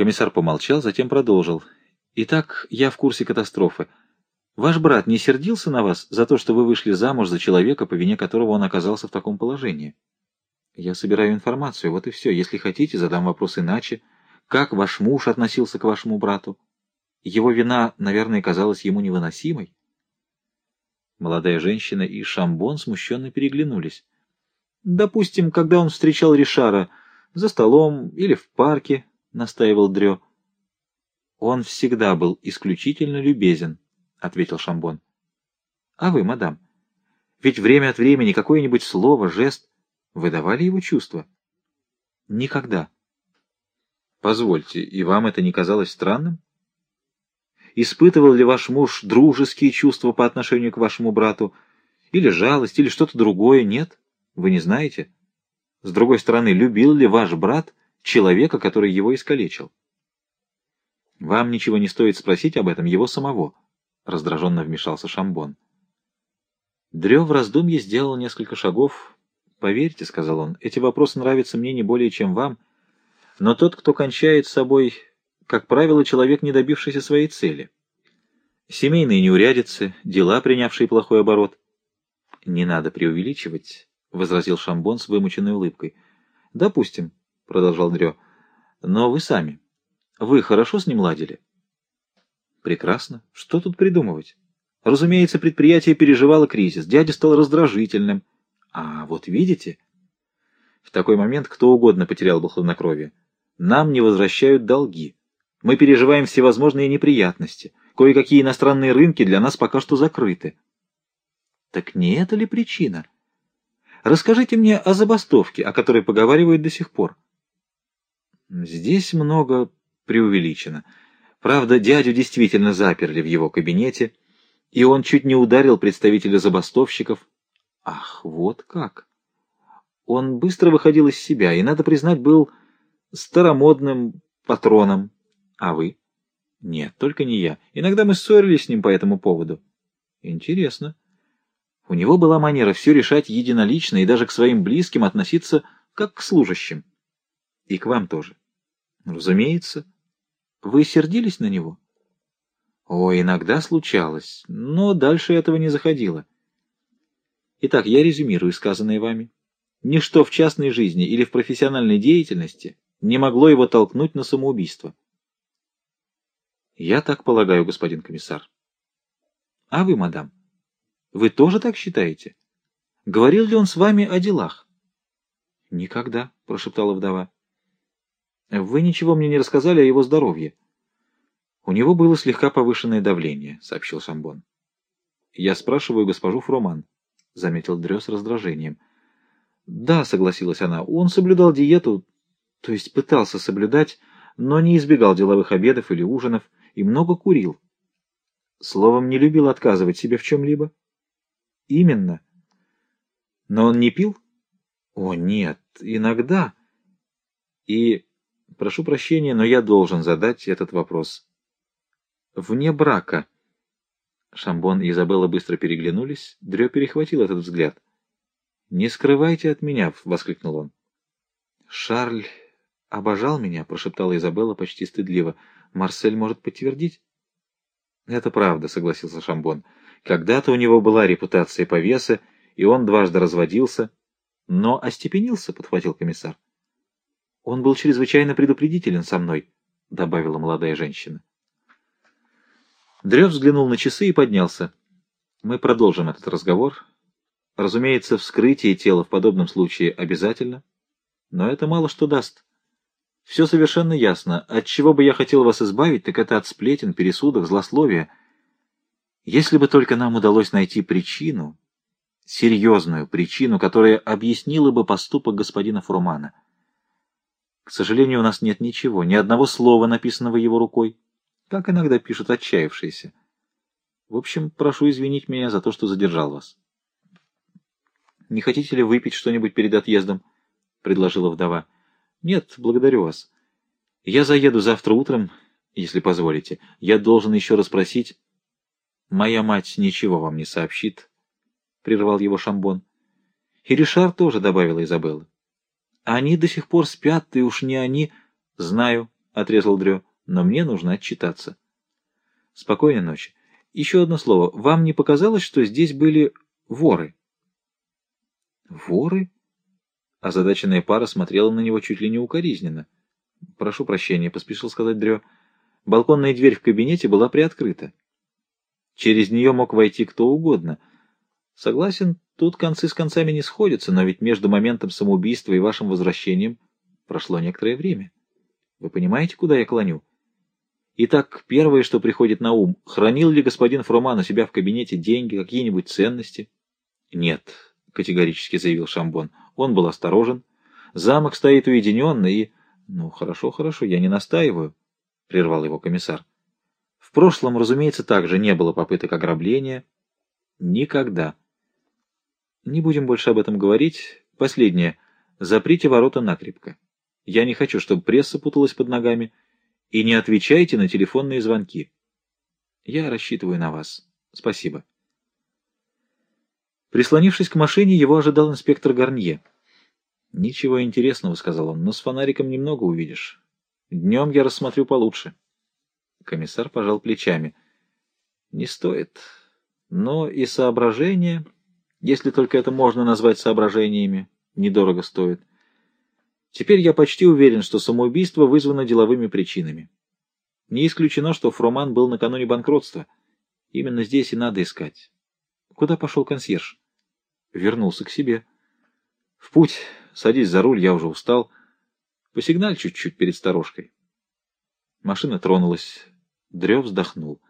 Комиссар помолчал, затем продолжил. «Итак, я в курсе катастрофы. Ваш брат не сердился на вас за то, что вы вышли замуж за человека, по вине которого он оказался в таком положении?» «Я собираю информацию, вот и все. Если хотите, задам вопрос иначе. Как ваш муж относился к вашему брату? Его вина, наверное, казалась ему невыносимой?» Молодая женщина и Шамбон смущенно переглянулись. «Допустим, когда он встречал Ришара за столом или в парке», — настаивал Дрё. «Он всегда был исключительно любезен», — ответил Шамбон. «А вы, мадам, ведь время от времени какое-нибудь слово, жест выдавали его чувства?» «Никогда». «Позвольте, и вам это не казалось странным?» Испытывал ли ваш муж дружеские чувства по отношению к вашему брату? Или жалость, или что-то другое? Нет? Вы не знаете? С другой стороны, любил ли ваш брат человека, который его искалечил? Вам ничего не стоит спросить об этом его самого, — раздраженно вмешался Шамбон. Дрё в раздумье сделал несколько шагов. «Поверьте», — сказал он, — «эти вопросы нравятся мне не более, чем вам. Но тот, кто кончает с собой как правило, человек, не добившийся своей цели. Семейные неурядицы, дела, принявшие плохой оборот. — Не надо преувеличивать, — возразил Шамбон с вымученной улыбкой. — Допустим, — продолжал Дрё, — но вы сами. Вы хорошо с ним ладили? — Прекрасно. Что тут придумывать? Разумеется, предприятие переживало кризис, дядя стал раздражительным. А вот видите... В такой момент кто угодно потерял бы хладнокровие. Нам не возвращают долги. Мы переживаем всевозможные неприятности. Кое-какие иностранные рынки для нас пока что закрыты. Так не это ли причина? Расскажите мне о забастовке, о которой поговаривают до сих пор. Здесь много преувеличено. Правда, дядю действительно заперли в его кабинете, и он чуть не ударил представителя забастовщиков. Ах, вот как! Он быстро выходил из себя, и, надо признать, был старомодным патроном. А вы? Нет, только не я. Иногда мы ссорились с ним по этому поводу. Интересно. У него была манера все решать единолично и даже к своим близким относиться как к служащим. И к вам тоже. Разумеется. Вы сердились на него? О, иногда случалось, но дальше этого не заходило. Итак, я резюмирую сказанное вами. Ничто в частной жизни или в профессиональной деятельности не могло его толкнуть на самоубийство. Я так полагаю, господин комиссар. А вы, мадам, вы тоже так считаете? Говорил ли он с вами о делах? Никогда, прошептала вдова. Вы ничего мне не рассказали о его здоровье. У него было слегка повышенное давление, сообщил Самбон. Я спрашиваю госпожу Фроман, заметил Дрё с раздражением. Да, согласилась она, он соблюдал диету, то есть пытался соблюдать, но не избегал деловых обедов или ужинов, и много курил. Словом, не любил отказывать себе в чем-либо. Именно. Но он не пил? О, нет, иногда. И, прошу прощения, но я должен задать этот вопрос. Вне брака. Шамбон и Изабелла быстро переглянулись. Дрё перехватил этот взгляд. «Не скрывайте от меня!» — воскликнул он. «Шарль обожал меня!» — прошептала Изабелла почти стыдливо. Марсель может подтвердить. Это правда, согласился Шамбон. Когда-то у него была репутация повеса, и он дважды разводился. Но остепенился, подхватил комиссар. Он был чрезвычайно предупредителен со мной, добавила молодая женщина. Древ взглянул на часы и поднялся. Мы продолжим этот разговор. Разумеется, вскрытие тела в подобном случае обязательно, но это мало что даст. Все совершенно ясно. От чего бы я хотел вас избавить, так это от сплетен, пересудов, злословия. Если бы только нам удалось найти причину, серьезную причину, которая объяснила бы поступок господина Фрумана. К сожалению, у нас нет ничего, ни одного слова, написанного его рукой, как иногда пишут отчаявшиеся. В общем, прошу извинить меня за то, что задержал вас. «Не хотите ли выпить что-нибудь перед отъездом?» — предложила вдова. Нет, благодарю вас. Я заеду завтра утром, если позволите. Я должен еще расспросить. Моя мать ничего вам не сообщит, — прервал его Шамбон. И Ришар тоже, — добавила Изабелла. Они до сих пор спят, и уж не они. Знаю, — отрезал Дрё, — «но мне нужно отчитаться». «Спокойной ночи. Еще одно слово. Вам не показалось, что здесь были воры?» «Воры?» Озадаченная пара смотрела на него чуть ли не укоризненно. «Прошу прощения», — поспешил сказать Дрё. Балконная дверь в кабинете была приоткрыта. Через нее мог войти кто угодно. Согласен, тут концы с концами не сходятся, но ведь между моментом самоубийства и вашим возвращением прошло некоторое время. Вы понимаете, куда я клоню? Итак, первое, что приходит на ум, хранил ли господин Фроман у себя в кабинете деньги, какие-нибудь ценности? Нет, категорически заявил Шамбон. Он был осторожен. Замок стоит уединенно и... Ну, хорошо, хорошо, я не настаиваю, прервал его комиссар. В прошлом, разумеется, также не было попыток ограбления. Никогда. Не будем больше об этом говорить. Последнее. Заприте ворота накрепко. Я не хочу, чтобы пресса путалась под ногами. И не отвечайте на телефонные звонки. Я рассчитываю на вас. Спасибо. Прислонившись к машине, его ожидал инспектор Гарнье. «Ничего интересного», — сказал он, — «но с фонариком немного увидишь. Днем я рассмотрю получше». Комиссар пожал плечами. «Не стоит. Но и соображения, если только это можно назвать соображениями, недорого стоит. Теперь я почти уверен, что самоубийство вызвано деловыми причинами. Не исключено, что Фроман был накануне банкротства. Именно здесь и надо искать. Куда пошел консьерж? Вернулся к себе. В путь. Садись за руль, я уже устал. Посигналь чуть-чуть перед сторожкой. Машина тронулась. Древ вздохнул.